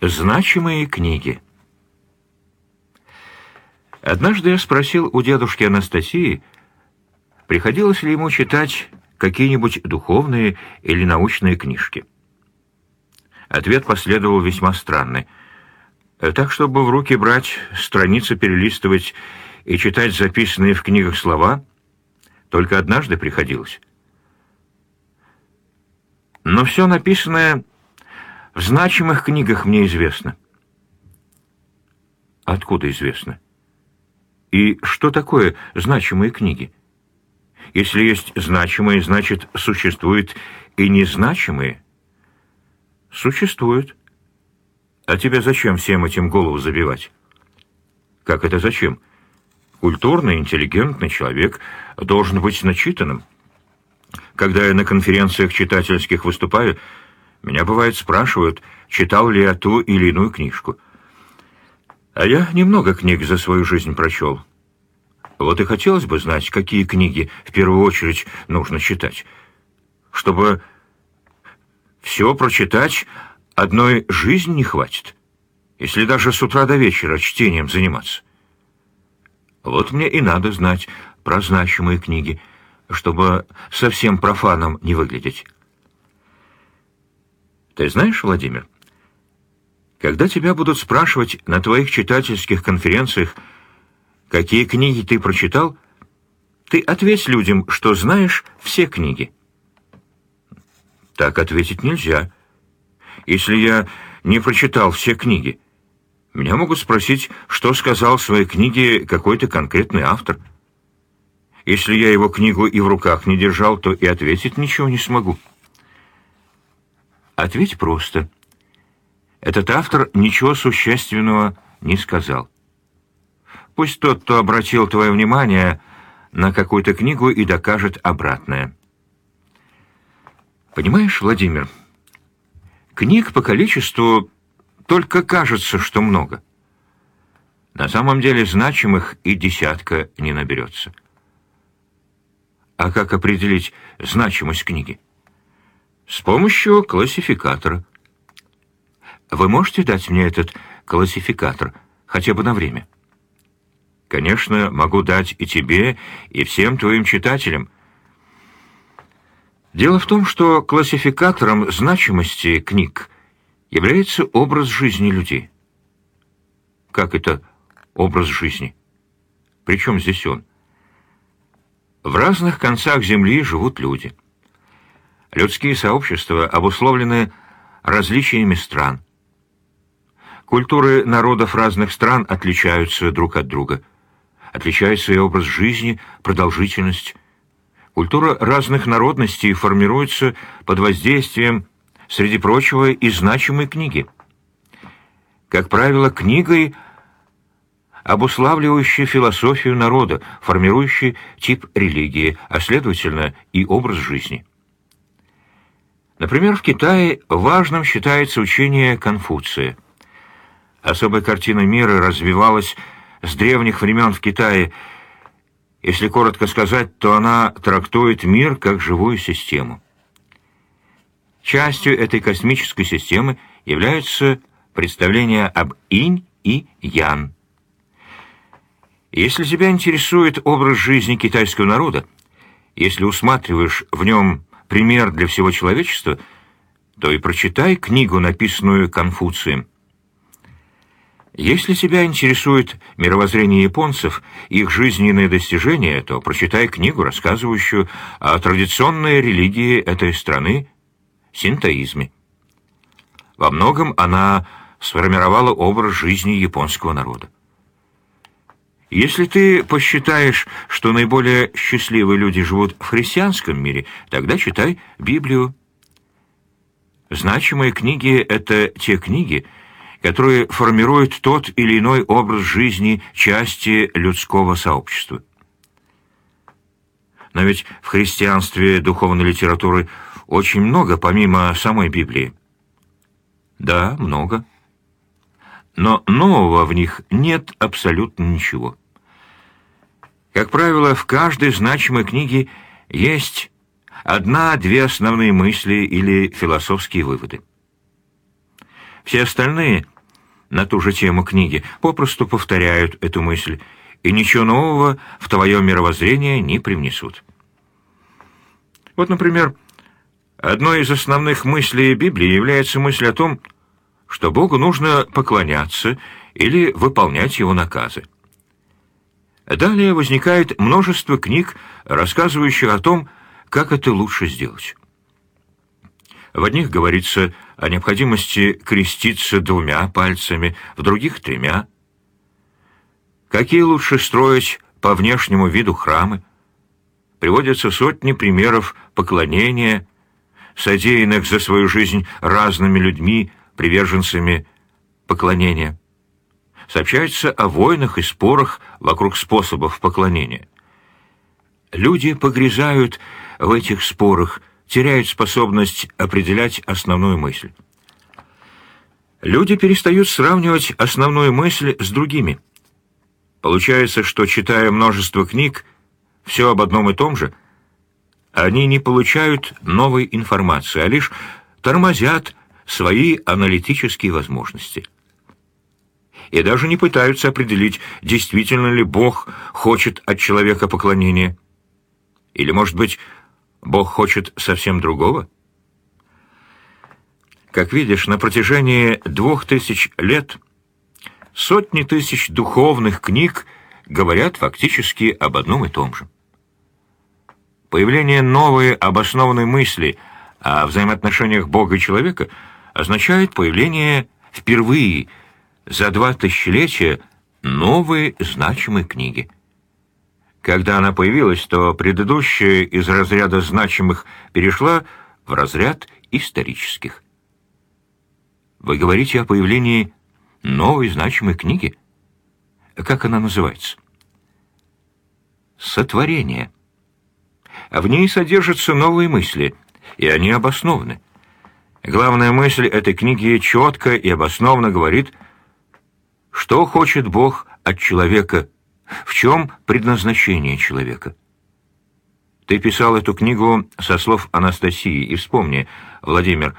Значимые книги. Однажды я спросил у дедушки Анастасии, приходилось ли ему читать какие-нибудь духовные или научные книжки. Ответ последовал весьма странный. Так, чтобы в руки брать, страницы перелистывать и читать записанные в книгах слова, только однажды приходилось. Но все написанное в значимых книгах мне известно. Откуда известно? И что такое значимые книги? Если есть значимые, значит, существуют и незначимые? Существуют. А тебе зачем всем этим голову забивать? Как это зачем? Культурный, интеллигентный человек должен быть начитанным. Когда я на конференциях читательских выступаю, меня, бывает, спрашивают, читал ли я ту или иную книжку. А я немного книг за свою жизнь прочел. Вот и хотелось бы знать, какие книги в первую очередь нужно читать. Чтобы все прочитать, одной жизни не хватит, если даже с утра до вечера чтением заниматься. Вот мне и надо знать про значимые книги, чтобы совсем профаном не выглядеть. Ты знаешь, Владимир, когда тебя будут спрашивать на твоих читательских конференциях, какие книги ты прочитал, ты ответь людям, что знаешь все книги. Так ответить нельзя. Если я не прочитал все книги, меня могут спросить, что сказал в своей книге какой-то конкретный автор. Если я его книгу и в руках не держал, то и ответить ничего не смогу. Ответь просто. Этот автор ничего существенного не сказал. Пусть тот, кто обратил твое внимание на какую-то книгу и докажет обратное. Понимаешь, Владимир, книг по количеству только кажется, что много. На самом деле значимых и десятка не наберется. А как определить значимость книги? С помощью классификатора. Вы можете дать мне этот классификатор хотя бы на время? Конечно, могу дать и тебе, и всем твоим читателям. Дело в том, что классификатором значимости книг является образ жизни людей. Как это образ жизни? Причем здесь он? В разных концах Земли живут люди – Людские сообщества обусловлены различиями стран. Культуры народов разных стран отличаются друг от друга. Отличается и образ жизни, продолжительность. Культура разных народностей формируется под воздействием, среди прочего, и значимой книги. Как правило, книгой, обуславливающей философию народа, формирующей тип религии, а следовательно и образ жизни. Например, в Китае важным считается учение Конфуция. Особая картина мира развивалась с древних времен в Китае. Если коротко сказать, то она трактует мир как живую систему. Частью этой космической системы являются представления об инь и ян. Если тебя интересует образ жизни китайского народа, если усматриваешь в нем пример для всего человечества, то и прочитай книгу, написанную Конфуцием. Если тебя интересует мировоззрение японцев, их жизненные достижения, то прочитай книгу, рассказывающую о традиционной религии этой страны – синтоизме. Во многом она сформировала образ жизни японского народа. Если ты посчитаешь, что наиболее счастливые люди живут в христианском мире, тогда читай Библию. Значимые книги — это те книги, которые формируют тот или иной образ жизни части людского сообщества. Но ведь в христианстве духовной литературы очень много, помимо самой Библии. Да, много. Но нового в них нет абсолютно ничего. Как правило, в каждой значимой книге есть одна-две основные мысли или философские выводы. Все остальные на ту же тему книги попросту повторяют эту мысль и ничего нового в твое мировоззрение не привнесут. Вот, например, одной из основных мыслей Библии является мысль о том, что Богу нужно поклоняться или выполнять Его наказы. Далее возникает множество книг, рассказывающих о том, как это лучше сделать. В одних говорится о необходимости креститься двумя пальцами, в других — тремя. Какие лучше строить по внешнему виду храмы? Приводятся сотни примеров поклонения, содеянных за свою жизнь разными людьми, приверженцами поклонения. Сообщается о войнах и спорах вокруг способов поклонения. Люди погрязают в этих спорах, теряют способность определять основную мысль. Люди перестают сравнивать основную мысль с другими. Получается, что, читая множество книг, все об одном и том же, они не получают новой информации, а лишь тормозят свои аналитические возможности. И даже не пытаются определить, действительно ли Бог хочет от человека поклонения. Или, может быть, Бог хочет совсем другого? Как видишь, на протяжении двух тысяч лет сотни тысяч духовных книг говорят фактически об одном и том же. Появление новой обоснованной мысли о взаимоотношениях Бога и человека означает появление впервые за два тысячелетия новой значимой книги. Когда она появилась, то предыдущая из разряда значимых перешла в разряд исторических. Вы говорите о появлении новой значимой книги? Как она называется? «Сотворение». В ней содержатся новые мысли, и они обоснованы. Главная мысль этой книги четко и обоснованно говорит, что хочет Бог от человека – в чем предназначение человека? Ты писал эту книгу со слов Анастасии, и вспомни, Владимир,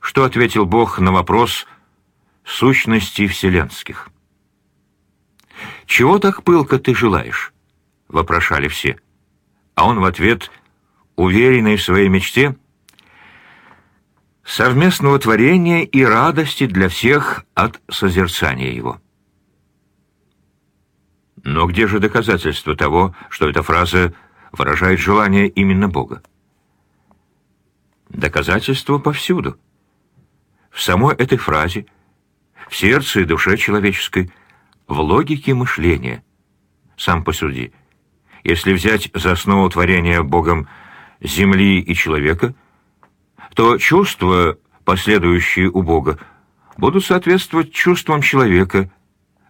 что ответил Бог на вопрос сущности вселенских. «Чего так пылко ты желаешь?» — вопрошали все. А он в ответ, уверенный в своей мечте, совместного творения и радости для всех от созерцания его. Но где же доказательство того, что эта фраза выражает желание именно Бога? Доказательство повсюду. В самой этой фразе, в сердце и душе человеческой, в логике мышления. Сам посуди. Если взять за основу творения Богом земли и человека, то чувства, последующие у Бога, будут соответствовать чувствам человека,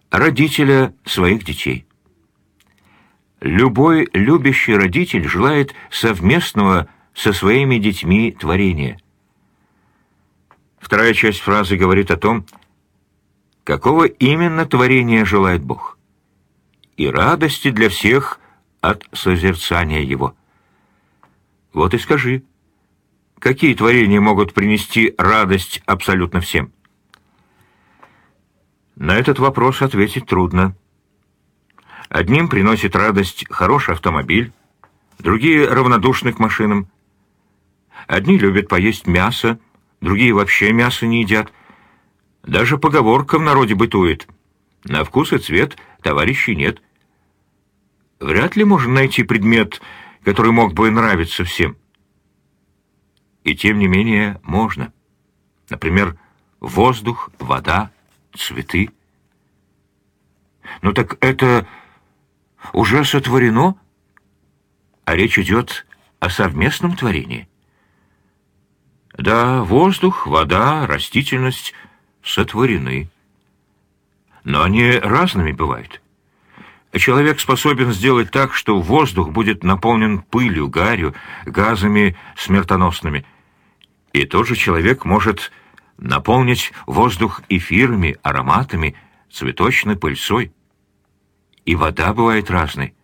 родителя своих детей. Любой любящий родитель желает совместного со своими детьми творения. Вторая часть фразы говорит о том, какого именно творения желает Бог. И радости для всех от созерцания Его. Вот и скажи, какие творения могут принести радость абсолютно всем? На этот вопрос ответить трудно. Одним приносит радость хороший автомобиль, другие равнодушны к машинам. Одни любят поесть мясо, другие вообще мясо не едят. Даже поговорка в народе бытует. На вкус и цвет товарищей нет. Вряд ли можно найти предмет, который мог бы нравиться всем. И тем не менее можно. Например, воздух, вода, цветы. Ну так это уже сотворено, а речь идет о совместном творении. Да, воздух, вода, растительность сотворены. Но они разными бывают. Человек способен сделать так, что воздух будет наполнен пылью, гарью, газами смертоносными. И тот же человек может наполнить воздух эфирами, ароматами, цветочной пыльцой и вода бывает разной.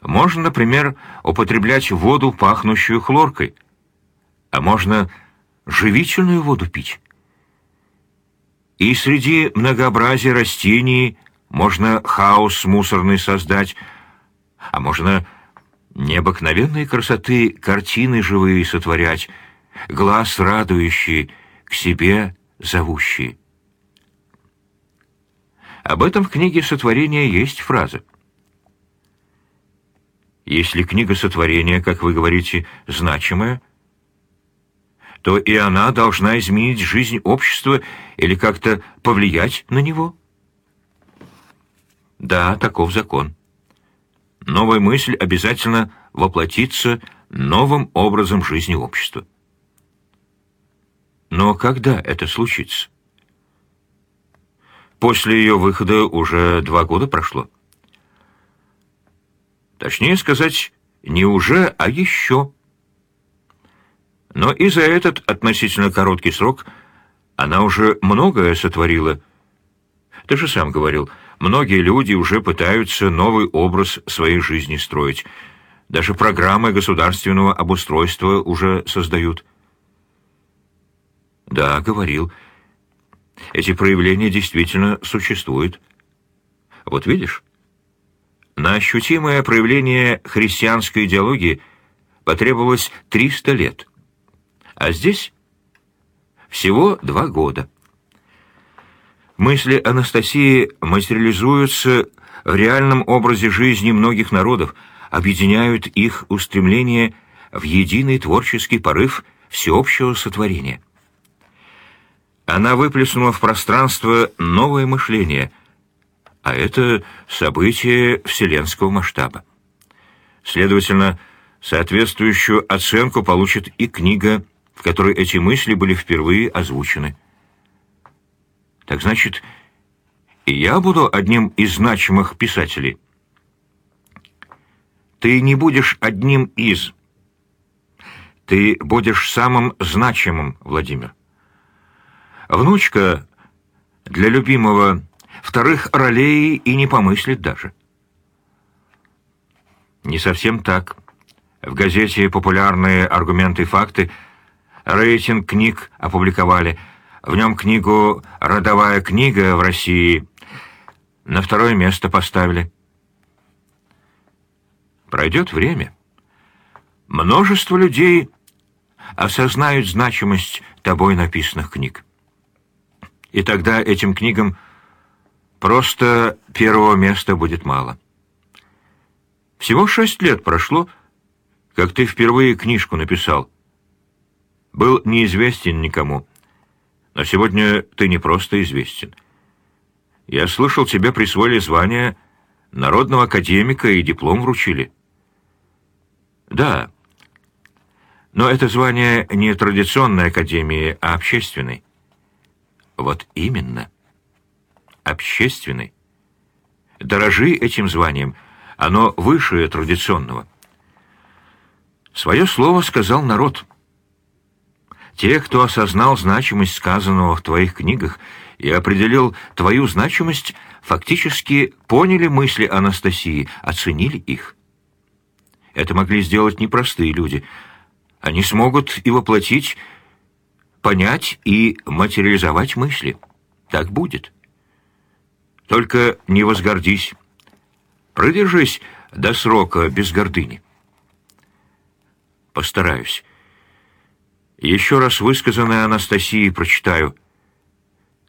Можно, например, употреблять воду, пахнущую хлоркой, а можно живительную воду пить. И среди многообразия растений можно хаос мусорный создать, а можно необыкновенной красоты картины живые сотворять, глаз радующий, к себе зовущий. Об этом в книге сотворения есть фраза. Если книга сотворения, как вы говорите, значимая, то и она должна изменить жизнь общества или как-то повлиять на него. Да, таков закон. Новая мысль обязательно воплотится новым образом жизни общества. Но когда это случится? После ее выхода уже два года прошло. Точнее сказать, не уже, а еще. Но и за этот относительно короткий срок она уже многое сотворила. Ты же сам говорил, многие люди уже пытаются новый образ своей жизни строить. Даже программы государственного обустройства уже создают. Да, говорил. Эти проявления действительно существуют. Вот видишь, на ощутимое проявление христианской идеологии потребовалось 300 лет. А здесь всего два года. Мысли Анастасии материализуются в реальном образе жизни многих народов, объединяют их устремление в единый творческий порыв всеобщего сотворения. Она выплеснула в пространство новое мышление, а это событие вселенского масштаба. Следовательно, соответствующую оценку получит и книга, в которой эти мысли были впервые озвучены. Так значит, и я буду одним из значимых писателей. Ты не будешь одним из. Ты будешь самым значимым, Владимир. Внучка для любимого вторых ролей и не помыслит даже. Не совсем так. В газете «Популярные аргументы и факты» рейтинг книг опубликовали. В нем книгу «Родовая книга в России» на второе место поставили. Пройдет время. Множество людей осознают значимость тобой написанных книг. И тогда этим книгам просто первого места будет мало. Всего шесть лет прошло, как ты впервые книжку написал. Был неизвестен никому. Но сегодня ты не просто известен. Я слышал, тебе присвоили звание народного академика и диплом вручили. Да, но это звание не традиционной академии, а общественной. Вот именно. Общественный. Дорожи этим званием. Оно выше традиционного. Свое слово сказал народ. Те, кто осознал значимость сказанного в твоих книгах и определил твою значимость, фактически поняли мысли Анастасии, оценили их. Это могли сделать непростые люди. Они смогут и воплотить понять и материализовать мысли. Так будет. Только не возгордись. Продержись до срока без гордыни. Постараюсь. Еще раз высказанное Анастасии прочитаю.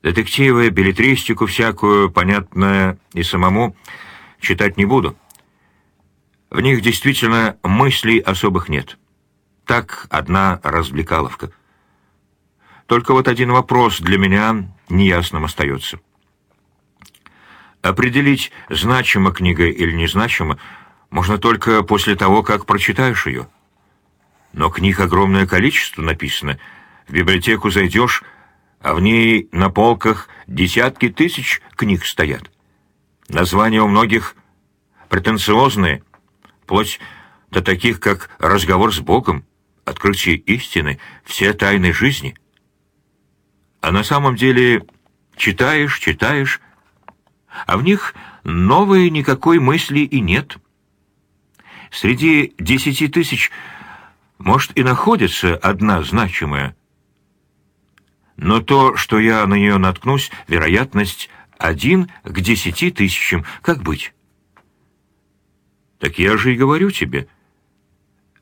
Детективы, билетристику всякую, понятное и самому, читать не буду. В них действительно мыслей особых нет. Так одна развлекаловка. Только вот один вопрос для меня неясным остается. Определить, значима книга или незначима, можно только после того, как прочитаешь ее. Но книг огромное количество написано. В библиотеку зайдешь, а в ней на полках десятки тысяч книг стоят. Названия у многих претенциозные, вплоть до таких, как «Разговор с Богом», «Открытие истины», «Все тайны жизни». А на самом деле читаешь, читаешь, а в них новой никакой мысли и нет. Среди десяти тысяч, может, и находится одна значимая. Но то, что я на нее наткнусь, вероятность один к десяти тысячам. Как быть? Так я же и говорю тебе.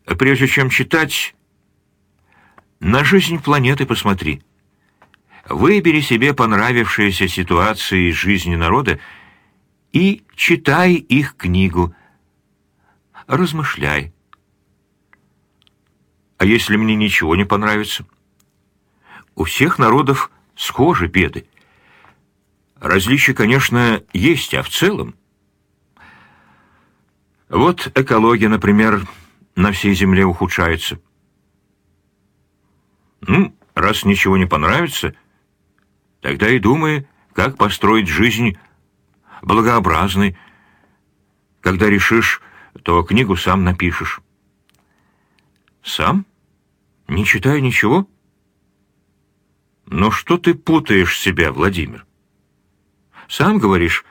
Прежде чем читать, на жизнь планеты посмотри. Выбери себе понравившиеся ситуации из жизни народа и читай их книгу. Размышляй. А если мне ничего не понравится? У всех народов схожи беды. Различия, конечно, есть, а в целом... Вот экология, например, на всей Земле ухудшается. Ну, раз ничего не понравится, тогда и думай, как построить жизнь благообразной. Когда решишь, то книгу сам напишешь. Сам? Не читая ничего? Но что ты путаешь себя, Владимир? Сам говоришь,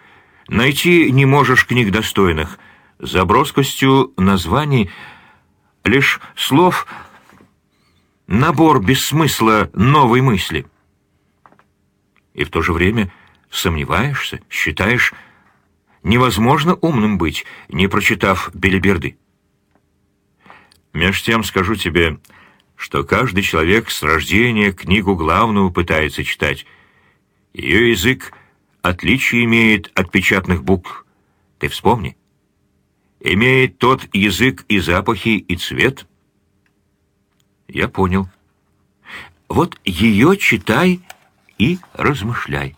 найти не можешь книг достойных. За броскостью названий лишь слов набор без смысла новой мысли. И в то же время сомневаешься, считаешь, невозможно умным быть, не прочитав Белиберды. Меж тем скажу тебе, что каждый человек с рождения книгу главную пытается читать. Ее язык отличие имеет от печатных букв. Ты вспомни. Имеет тот язык и запахи, и цвет. Я понял. Вот ее читай и размышляй.